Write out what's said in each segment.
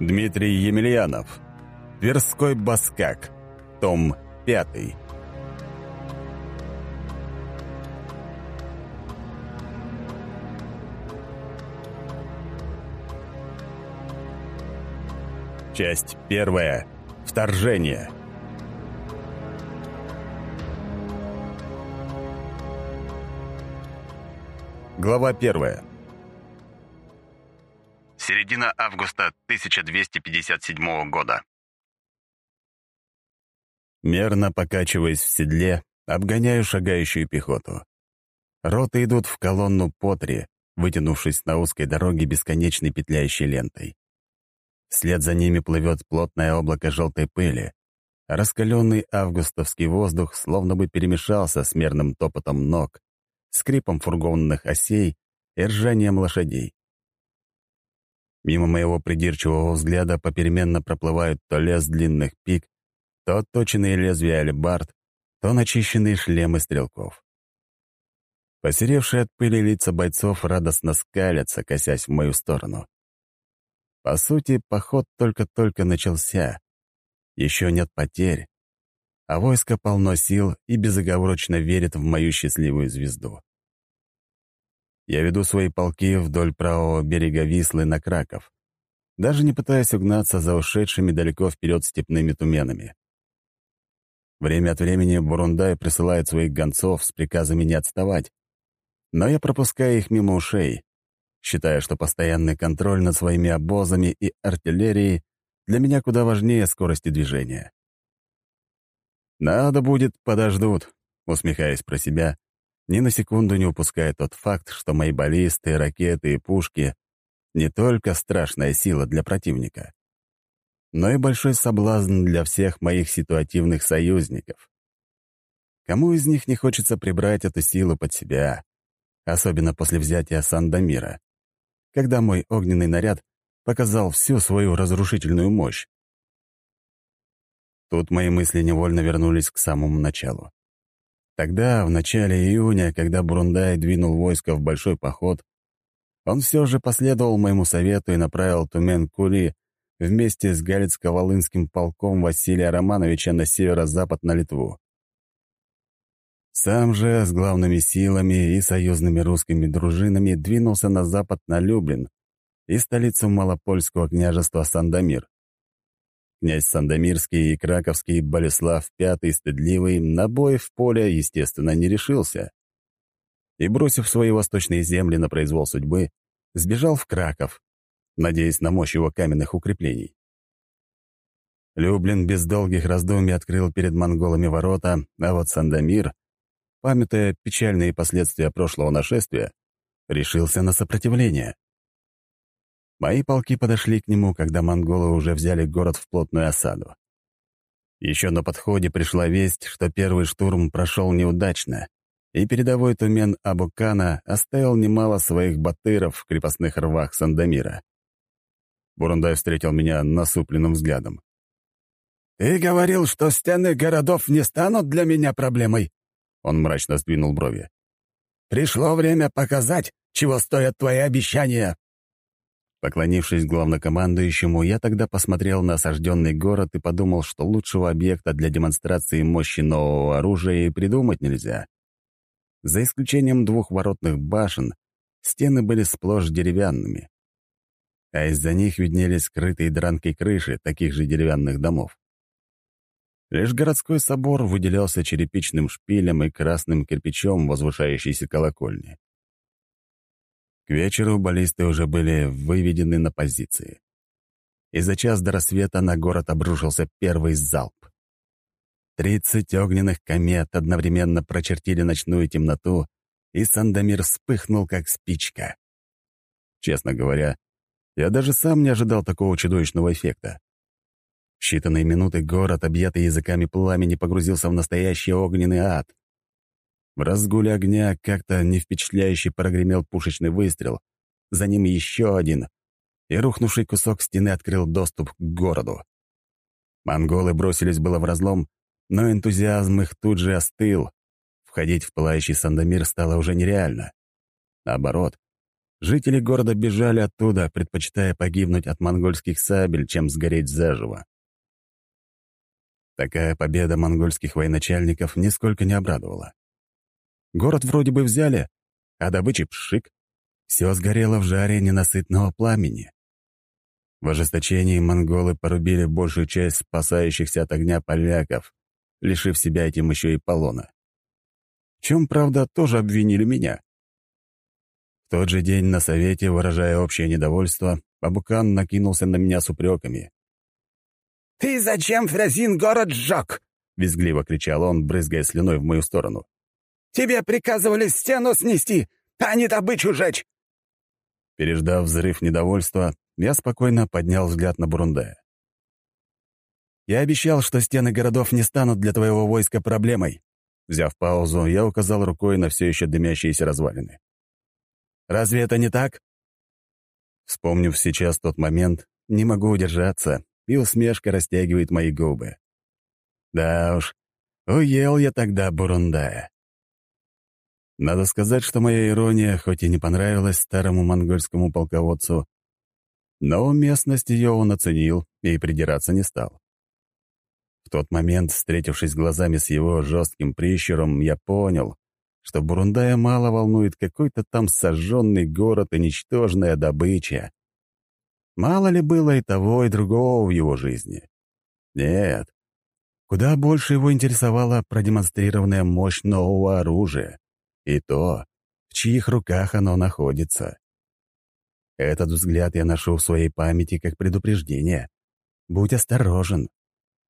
Дмитрий Емельянов. Тверской Баскак. Том 5. Часть первая. Вторжение. Глава первая. Середина августа 1257 года. Мерно покачиваясь в седле, обгоняю шагающую пехоту. Роты идут в колонну по три, вытянувшись на узкой дороге бесконечной петляющей лентой. Вслед за ними плывет плотное облако желтой пыли. Раскаленный августовский воздух словно бы перемешался с мерным топотом ног, скрипом фургонных осей и ржанием лошадей. Мимо моего придирчивого взгляда попеременно проплывают то лес длинных пик, то отточенные лезвия алебард, то начищенные шлемы стрелков. Посеревшие от пыли лица бойцов радостно скалятся, косясь в мою сторону. По сути, поход только-только начался. Еще нет потерь, а войско полно сил и безоговорочно верит в мою счастливую звезду. Я веду свои полки вдоль правого берега Вислы на Краков, даже не пытаясь угнаться за ушедшими далеко вперед степными туменами. Время от времени Бурундай присылает своих гонцов с приказами не отставать, но я пропускаю их мимо ушей, считая, что постоянный контроль над своими обозами и артиллерией для меня куда важнее скорости движения. «Надо будет, подождут», — усмехаясь про себя ни на секунду не упуская тот факт, что мои баллисты, ракеты и пушки — не только страшная сила для противника, но и большой соблазн для всех моих ситуативных союзников. Кому из них не хочется прибрать эту силу под себя, особенно после взятия Сандомира, когда мой огненный наряд показал всю свою разрушительную мощь? Тут мои мысли невольно вернулись к самому началу. Тогда, в начале июня, когда Бурундай двинул войско в большой поход, он все же последовал моему совету и направил Тумен-Кули вместе с Галицко-Волынским полком Василия Романовича на северо-запад на Литву. Сам же с главными силами и союзными русскими дружинами двинулся на запад на Люблин и столицу Малопольского княжества Сандомир. Князь Сандомирский и Краковский Болеслав V стыдливый на бой в поле, естественно, не решился. И, бросив свои восточные земли на произвол судьбы, сбежал в Краков, надеясь на мощь его каменных укреплений. Люблин без долгих раздумий открыл перед монголами ворота, а вот Сандомир, памятая печальные последствия прошлого нашествия, решился на сопротивление. Мои полки подошли к нему, когда монголы уже взяли город в плотную осаду. Еще на подходе пришла весть, что первый штурм прошел неудачно, и передовой тумен Абукана оставил немало своих батыров в крепостных рвах Сандомира. Бурундай встретил меня насупленным взглядом. «Ты говорил, что стены городов не станут для меня проблемой?» Он мрачно сдвинул брови. «Пришло время показать, чего стоят твои обещания». Поклонившись главнокомандующему, я тогда посмотрел на осажденный город и подумал, что лучшего объекта для демонстрации мощи нового оружия и придумать нельзя. За исключением двух воротных башен, стены были сплошь деревянными, а из-за них виднелись скрытые дранкой крыши таких же деревянных домов. Лишь городской собор выделялся черепичным шпилем и красным кирпичом возвышающейся колокольни. Вечеру баллисты уже были выведены на позиции. И за час до рассвета на город обрушился первый залп. Тридцать огненных комет одновременно прочертили ночную темноту, и Сандомир вспыхнул, как спичка. Честно говоря, я даже сам не ожидал такого чудовищного эффекта. В считанные минуты город, объятый языками пламени, погрузился в настоящий огненный ад. В разгуле огня как-то не впечатляюще прогремел пушечный выстрел, за ним еще один, и рухнувший кусок стены открыл доступ к городу. Монголы бросились было в разлом, но энтузиазм их тут же остыл. Входить в пылающий Сандомир стало уже нереально. Наоборот, Жители города бежали оттуда, предпочитая погибнуть от монгольских сабель, чем сгореть заживо. Такая победа монгольских военачальников нисколько не обрадовала. Город вроде бы взяли, а добычи пшик. Все сгорело в жаре ненасытного пламени. В ожесточении монголы порубили большую часть спасающихся от огня поляков, лишив себя этим еще и полона. В чем, правда, тоже обвинили меня. В тот же день на совете, выражая общее недовольство, Абукан накинулся на меня с упреками. «Ты зачем Фрязин город сжег?» — визгливо кричал он, брызгая слюной в мою сторону. «Тебе приказывали стену снести, а не добычу жечь!» Переждав взрыв недовольства, я спокойно поднял взгляд на Бурундая. «Я обещал, что стены городов не станут для твоего войска проблемой». Взяв паузу, я указал рукой на все еще дымящиеся развалины. «Разве это не так?» Вспомнив сейчас тот момент, не могу удержаться, и усмешка растягивает мои губы. Да уж, уел я тогда Бурундая. Надо сказать, что моя ирония, хоть и не понравилась старому монгольскому полководцу, но уместность ее он оценил и придираться не стал. В тот момент, встретившись глазами с его жестким прищуром, я понял, что Бурундая мало волнует какой-то там сожженный город и ничтожная добыча. Мало ли было и того, и другого в его жизни. Нет. Куда больше его интересовала продемонстрированная мощь нового оружия. И то, в чьих руках оно находится. Этот взгляд я ношу в своей памяти как предупреждение. Будь осторожен.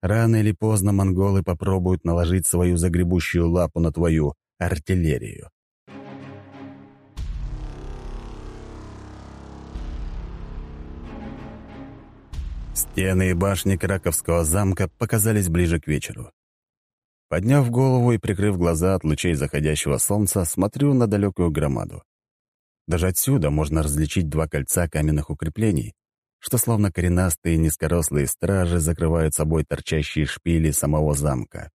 Рано или поздно монголы попробуют наложить свою загребущую лапу на твою артиллерию. Стены и башни Краковского замка показались ближе к вечеру. Подняв голову и прикрыв глаза от лучей заходящего солнца, смотрю на далекую громаду. Даже отсюда можно различить два кольца каменных укреплений, что словно коренастые низкорослые стражи закрывают собой торчащие шпили самого замка.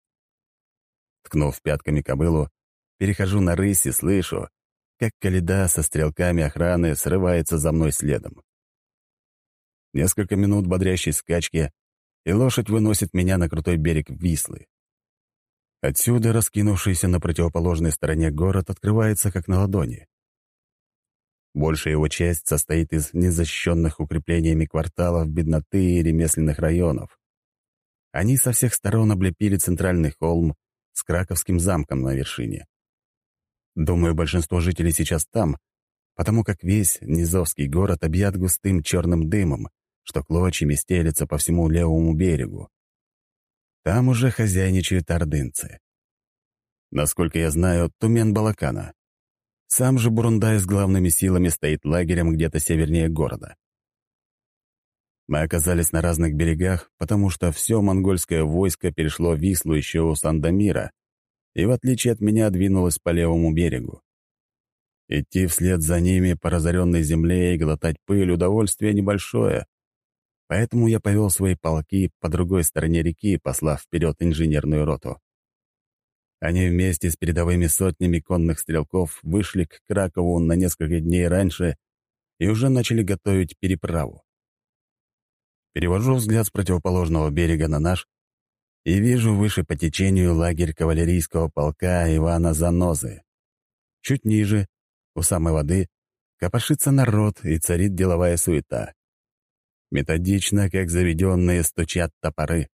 Ткнув пятками кобылу, перехожу на рысь и слышу, как каледа со стрелками охраны срывается за мной следом. Несколько минут бодрящей скачки, и лошадь выносит меня на крутой берег Вислы. Отсюда раскинувшийся на противоположной стороне город открывается как на ладони. Большая его часть состоит из незащищенных укреплениями кварталов бедноты и ремесленных районов. Они со всех сторон облепили центральный холм с Краковским замком на вершине. Думаю, большинство жителей сейчас там, потому как весь Низовский город объят густым черным дымом, что клочьями стелется по всему левому берегу. Там уже хозяйничают ордынцы. Насколько я знаю, Тумен-Балакана. Сам же Бурундай с главными силами стоит лагерем где-то севернее города. Мы оказались на разных берегах, потому что все монгольское войско перешло Вислу еще у Сандомира и, в отличие от меня, двинулось по левому берегу. Идти вслед за ними по разоренной земле и глотать пыль — удовольствие небольшое. Поэтому я повел свои полки по другой стороне реки, послав вперед инженерную роту. Они вместе с передовыми сотнями конных стрелков вышли к Кракову на несколько дней раньше и уже начали готовить переправу. Перевожу взгляд с противоположного берега на наш и вижу выше по течению лагерь кавалерийского полка Ивана Занозы. Чуть ниже, у самой воды, копошится народ и царит деловая суета. Методично, как заведенные, стучат топоры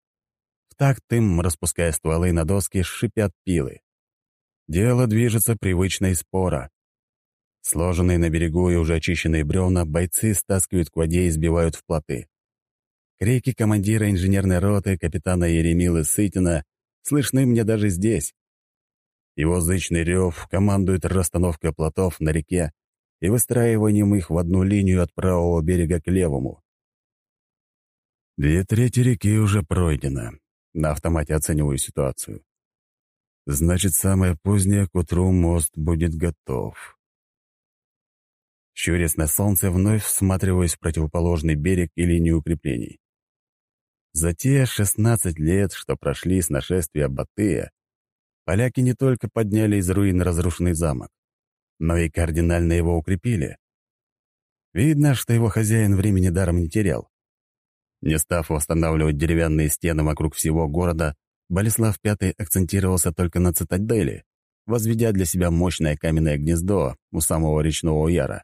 такт им, распуская стволы на доски, шипят пилы. Дело движется привычно и споро. Сложенные на берегу и уже очищенные бревна бойцы стаскивают к воде и сбивают в плоты. Крики командира инженерной роты капитана Еремилы Сытина слышны мне даже здесь. Его зычный рев командует расстановкой плотов на реке и выстраиванием их в одну линию от правого берега к левому. Две трети реки уже пройдено, на автомате оцениваю ситуацию. Значит, самое позднее к утру мост будет готов. Щурясь на солнце, вновь всматриваясь в противоположный берег и линию укреплений. За те 16 лет, что прошли с нашествия Батыя, поляки не только подняли из руин разрушенный замок, но и кардинально его укрепили. Видно, что его хозяин времени даром не терял. Не став восстанавливать деревянные стены вокруг всего города, Болеслав V акцентировался только на цитадели, возведя для себя мощное каменное гнездо у самого речного яра.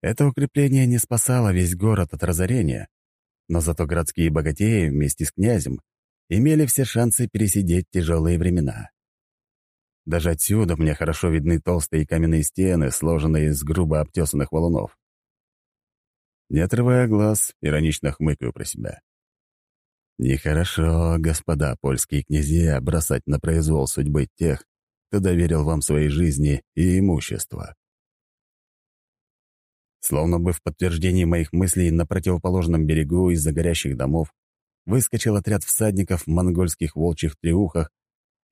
Это укрепление не спасало весь город от разорения, но зато городские богатеи вместе с князем имели все шансы пересидеть тяжелые времена. Даже отсюда мне хорошо видны толстые каменные стены, сложенные из грубо обтесанных валунов. Не отрывая глаз, иронично хмыкаю про себя. Нехорошо, господа польские князья, бросать на произвол судьбы тех, кто доверил вам своей жизни и имущество. Словно бы в подтверждении моих мыслей на противоположном берегу из-за горящих домов выскочил отряд всадников в монгольских волчьих треухах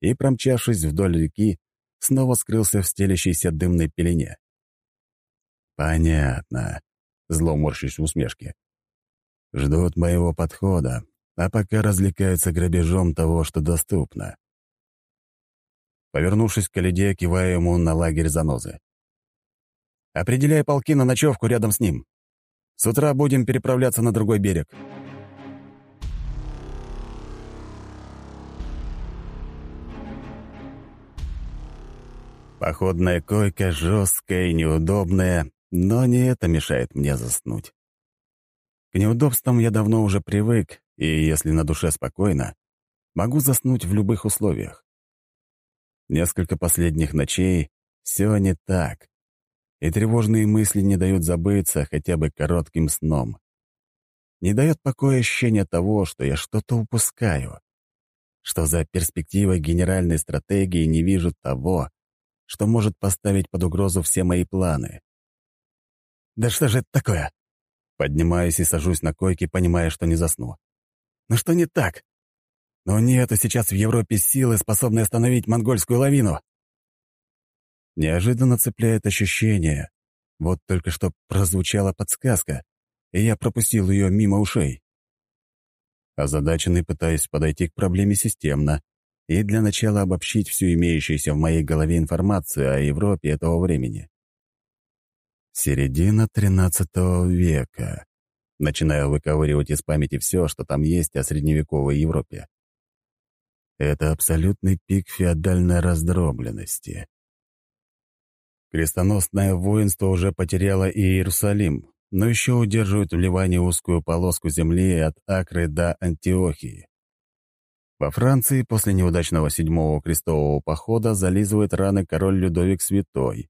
и, промчавшись вдоль реки, снова скрылся в стелящейся дымной пелене. «Понятно», — зло морщись в усмешке. «Ждут моего подхода, а пока развлекаются грабежом того, что доступно». Повернувшись к Калиде, киваю ему на лагерь занозы. «Определяй полки на ночевку рядом с ним. С утра будем переправляться на другой берег». Походная койка жесткая и неудобная, но не это мешает мне заснуть. К неудобствам я давно уже привык, и если на душе спокойно, могу заснуть в любых условиях. Несколько последних ночей все не так, и тревожные мысли не дают забыться хотя бы коротким сном. Не дает покоя ощущение того, что я что-то упускаю, что за перспективой генеральной стратегии не вижу того, что может поставить под угрозу все мои планы. «Да что же это такое?» Поднимаюсь и сажусь на койке, понимая, что не засну. «Но что не так? Но нету сейчас в Европе силы, способной остановить монгольскую лавину!» Неожиданно цепляет ощущение. Вот только что прозвучала подсказка, и я пропустил ее мимо ушей. Озадаченный пытаюсь подойти к проблеме системно, и для начала обобщить всю имеющуюся в моей голове информацию о Европе этого времени. Середина XIII века. Начинаю выковыривать из памяти все, что там есть о средневековой Европе. Это абсолютный пик феодальной раздробленности. Крестоносное воинство уже потеряло и Иерусалим, но еще удерживает в Ливане узкую полоску земли от Акры до Антиохии. Во Франции после неудачного седьмого крестового похода зализывает раны король Людовик Святой.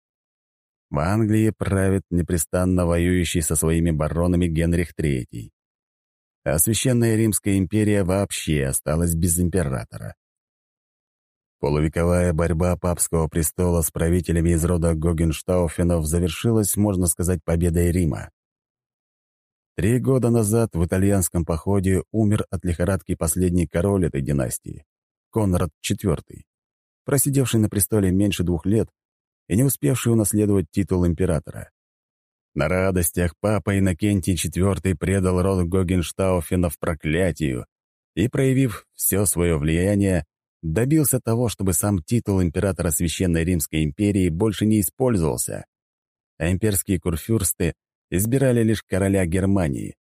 В Англии правит непрестанно воюющий со своими баронами Генрих III. А Священная Римская империя вообще осталась без императора. Полувековая борьба папского престола с правителями из рода Гогенштауфенов завершилась, можно сказать, победой Рима. Три года назад в итальянском походе умер от лихорадки последний король этой династии, Конрад IV, просидевший на престоле меньше двух лет и не успевший унаследовать титул императора. На радостях папа Иннокентий IV предал род Гогенштауфенов проклятию и, проявив все свое влияние, добился того, чтобы сам титул императора Священной Римской империи больше не использовался, а имперские курфюрсты избирали лишь короля Германии.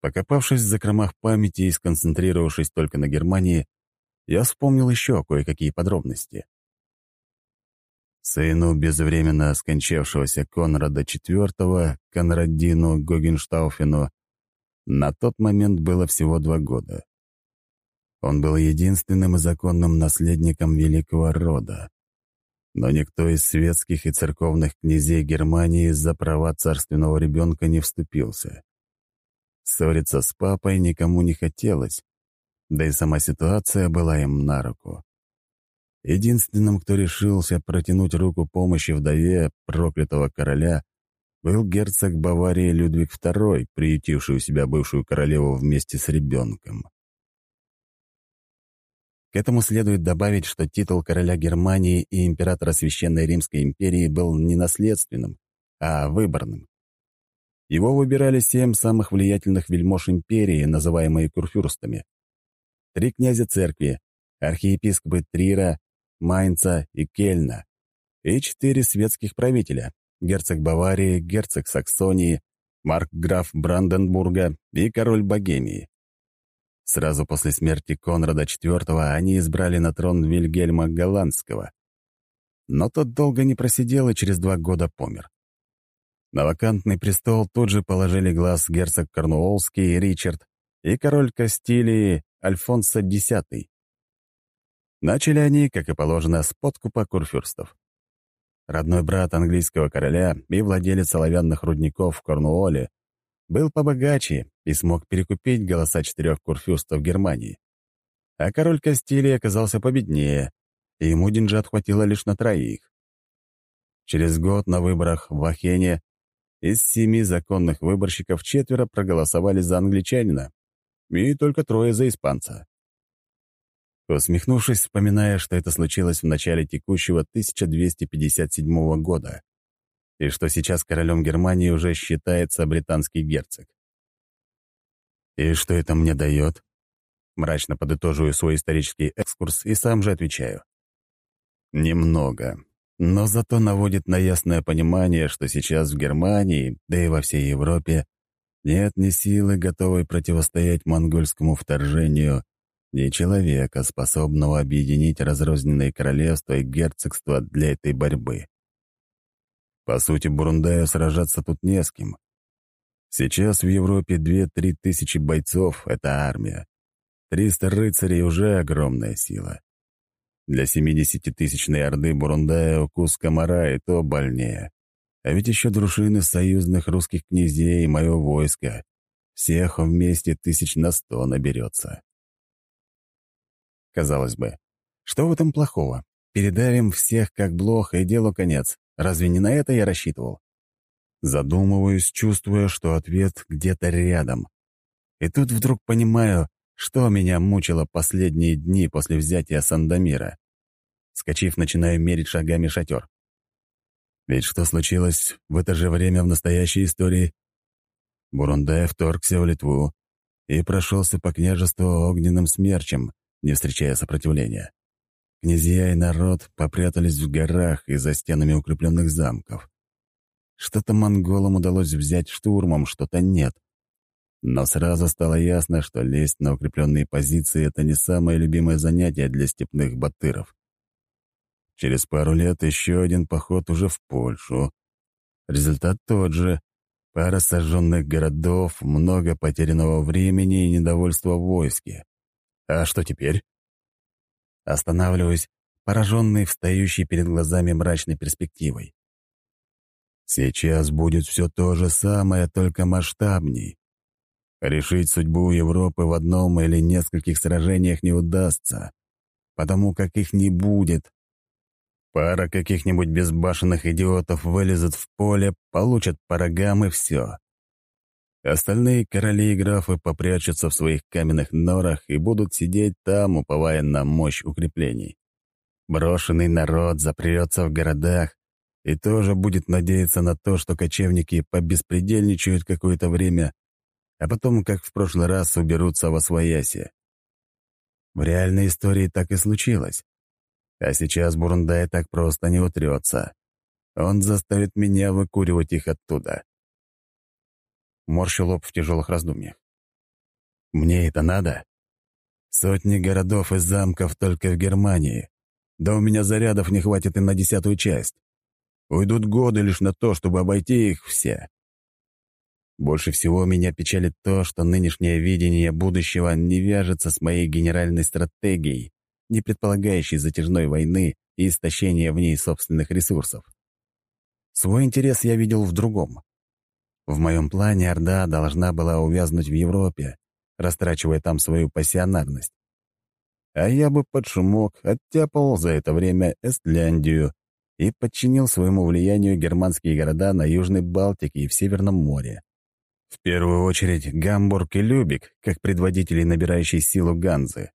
Покопавшись в закромах памяти и сконцентрировавшись только на Германии, я вспомнил еще кое-какие подробности. Сыну безвременно скончавшегося Конрада IV, Конрадину Гогенштауфену, на тот момент было всего два года. Он был единственным и законным наследником великого рода но никто из светских и церковных князей Германии за права царственного ребенка не вступился. Ссориться с папой никому не хотелось, да и сама ситуация была им на руку. Единственным, кто решился протянуть руку помощи вдове проклятого короля, был герцог Баварии Людвиг II, приютивший у себя бывшую королеву вместе с ребенком. К этому следует добавить, что титул короля Германии и императора Священной Римской империи был не наследственным, а выборным. Его выбирали семь самых влиятельных вельмож империи, называемые курфюрстами. Три князя церкви, архиепископы Трира, Майнца и Кельна, и четыре светских правителя герцог Баварии, герцог Саксонии, маркграф Бранденбурга и король Богемии. Сразу после смерти Конрада IV они избрали на трон Вильгельма Голландского. Но тот долго не просидел и через два года помер. На вакантный престол тут же положили глаз герцог Корнуоллский и Ричард и король Кастилии Альфонсо X. Начали они, как и положено, с подкупа курфюрстов. Родной брат английского короля и владелец оловянных рудников в Корнуолле был побогаче и смог перекупить голоса четырех курфюрстов Германии. А король Кастилии оказался победнее, и ему деньжат хватило лишь на троих. Через год на выборах в Ахене из семи законных выборщиков четверо проголосовали за англичанина, и только трое за испанца. Усмехнувшись, вспоминая, что это случилось в начале текущего 1257 года, и что сейчас королем Германии уже считается британский герцог. «И что это мне дает?» Мрачно подытоживаю свой исторический экскурс и сам же отвечаю. «Немного, но зато наводит на ясное понимание, что сейчас в Германии, да и во всей Европе, нет ни силы, готовой противостоять монгольскому вторжению, ни человека, способного объединить разрозненные королевства и герцогства для этой борьбы. По сути, Бурундаю сражаться тут не с кем. Сейчас в Европе две-три тысячи бойцов — это армия. Триста рыцарей — уже огромная сила. Для семидесятитысячной орды Бурундая укус комара и то больнее. А ведь еще дружины союзных русских князей и мое войско. Всех вместе тысяч на сто наберется. Казалось бы, что в этом плохого? Передавим всех как блох, и делу конец. Разве не на это я рассчитывал? Задумываюсь, чувствуя, что ответ где-то рядом. И тут вдруг понимаю, что меня мучило последние дни после взятия Сандомира. Скочив, начинаю мерить шагами шатер. Ведь что случилось в это же время в настоящей истории? Бурундай вторгся в Литву и прошелся по княжеству огненным смерчем, не встречая сопротивления. Князья и народ попрятались в горах и за стенами укрепленных замков. Что-то монголам удалось взять штурмом, что-то нет. Но сразу стало ясно, что лезть на укрепленные позиции — это не самое любимое занятие для степных батыров. Через пару лет еще один поход уже в Польшу. Результат тот же. Пара сожженных городов, много потерянного времени и недовольство в войске. А что теперь? Останавливаюсь, пораженный встающей перед глазами мрачной перспективой. Сейчас будет все то же самое, только масштабней. Решить судьбу Европы в одном или нескольких сражениях не удастся, потому как их не будет, Пара каких-нибудь безбашенных идиотов вылезут в поле, получат по и все. Остальные короли и графы попрячутся в своих каменных норах и будут сидеть там, уповая на мощь укреплений. Брошенный народ запрется в городах и тоже будет надеяться на то, что кочевники побеспредельничают какое-то время, а потом, как в прошлый раз, уберутся во свояси. В реальной истории так и случилось. А сейчас Бурундай так просто не утрется. Он заставит меня выкуривать их оттуда. Морщу лоб в тяжелых раздумьях. Мне это надо? Сотни городов и замков только в Германии. Да у меня зарядов не хватит и на десятую часть. Уйдут годы лишь на то, чтобы обойти их все. Больше всего меня печалит то, что нынешнее видение будущего не вяжется с моей генеральной стратегией не предполагающий затяжной войны и истощения в ней собственных ресурсов. Свой интерес я видел в другом. В моем плане Орда должна была увязнуть в Европе, растрачивая там свою пассионарность. А я бы под шумок оттяпал за это время Эстляндию и подчинил своему влиянию германские города на Южной Балтике и в Северном море. В первую очередь Гамбург и Любик, как предводители набирающей силу Ганзы.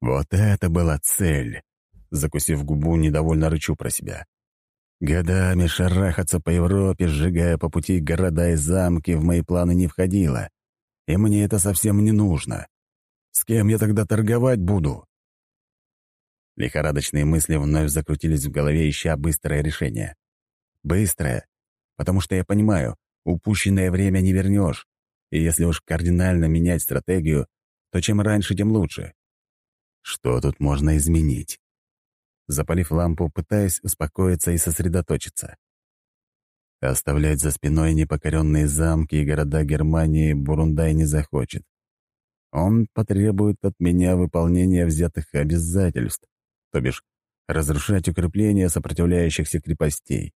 Вот это была цель. Закусив губу, недовольно рычу про себя. Годами шарахаться по Европе, сжигая по пути города и замки, в мои планы не входило. И мне это совсем не нужно. С кем я тогда торговать буду? Лихорадочные мысли вновь закрутились в голове, ища быстрое решение. Быстрая, потому что я понимаю, упущенное время не вернешь, и если уж кардинально менять стратегию, то чем раньше, тем лучше. Что тут можно изменить? Запалив лампу, пытаясь успокоиться и сосредоточиться. Оставлять за спиной непокоренные замки и города Германии Бурундай не захочет. Он потребует от меня выполнения взятых обязательств, то бишь разрушать укрепления сопротивляющихся крепостей.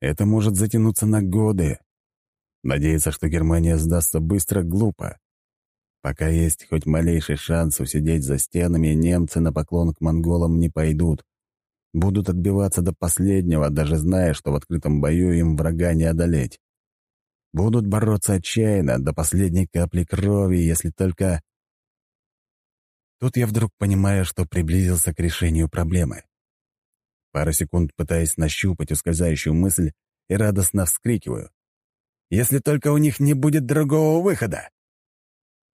Это может затянуться на годы. Надеяться, что Германия сдастся быстро, глупо. Пока есть хоть малейший шанс усидеть за стенами, немцы на поклон к монголам не пойдут. Будут отбиваться до последнего, даже зная, что в открытом бою им врага не одолеть. Будут бороться отчаянно, до последней капли крови, если только... Тут я вдруг понимаю, что приблизился к решению проблемы. Пару секунд пытаясь нащупать ускользающую мысль и радостно вскрикиваю. «Если только у них не будет другого выхода!»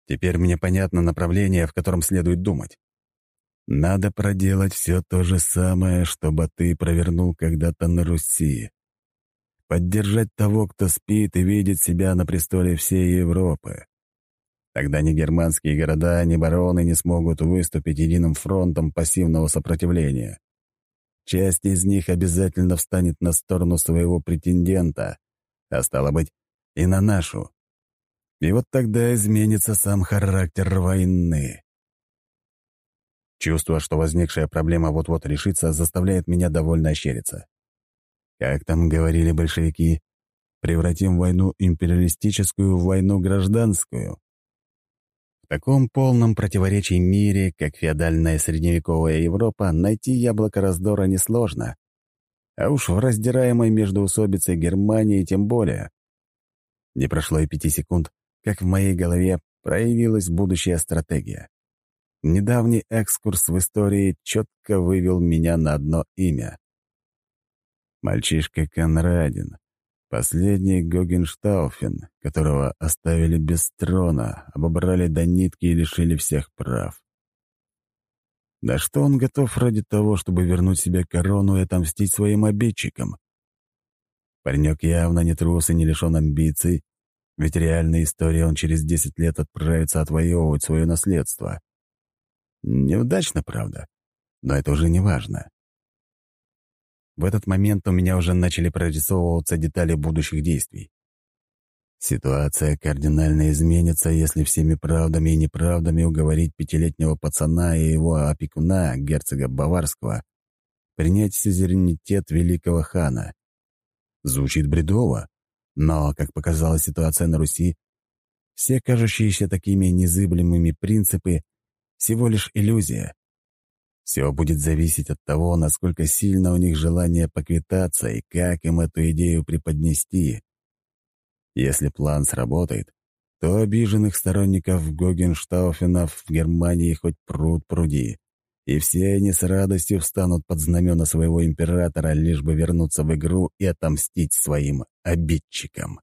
Теперь мне понятно направление, в котором следует думать. Надо проделать все то же самое, чтобы ты провернул когда-то на Руси. Поддержать того, кто спит и видит себя на престоле всей Европы. Тогда ни германские города, ни бароны не смогут выступить единым фронтом пассивного сопротивления. Часть из них обязательно встанет на сторону своего претендента, а стало быть, и на нашу. И вот тогда изменится сам характер войны. Чувство, что возникшая проблема вот-вот решится, заставляет меня довольно ощериться. Как там говорили большевики, превратим войну империалистическую в войну гражданскую. В таком полном противоречии мире, как феодальная средневековая Европа, найти яблоко раздора несложно. А уж в раздираемой между усобицей Германии тем более. Не прошло и пяти секунд, как в моей голове проявилась будущая стратегия. Недавний экскурс в истории четко вывел меня на одно имя. Мальчишка Конрадин, последний Гогенштауфен, которого оставили без трона, обобрали до нитки и лишили всех прав. Да что он готов ради того, чтобы вернуть себе корону и отомстить своим обидчикам? Паренек явно не трус и не лишен амбиций, ведь реальная история он через десять лет отправится отвоевывать свое наследство. Неудачно, правда, но это уже не важно. В этот момент у меня уже начали прорисовываться детали будущих действий. Ситуация кардинально изменится, если всеми правдами и неправдами уговорить пятилетнего пацана и его опекуна, герцога Баварского, принять сюзеренитет великого хана. Звучит бредово, но, как показала ситуация на Руси, все кажущиеся такими незыблемыми принципы всего лишь иллюзия. Все будет зависеть от того, насколько сильно у них желание поквитаться и как им эту идею преподнести. Если план сработает, то обиженных сторонников Гогенштауфенов в Германии хоть пруд пруди, и все они с радостью встанут под знамена своего императора, лишь бы вернуться в игру и отомстить своим обидчикам.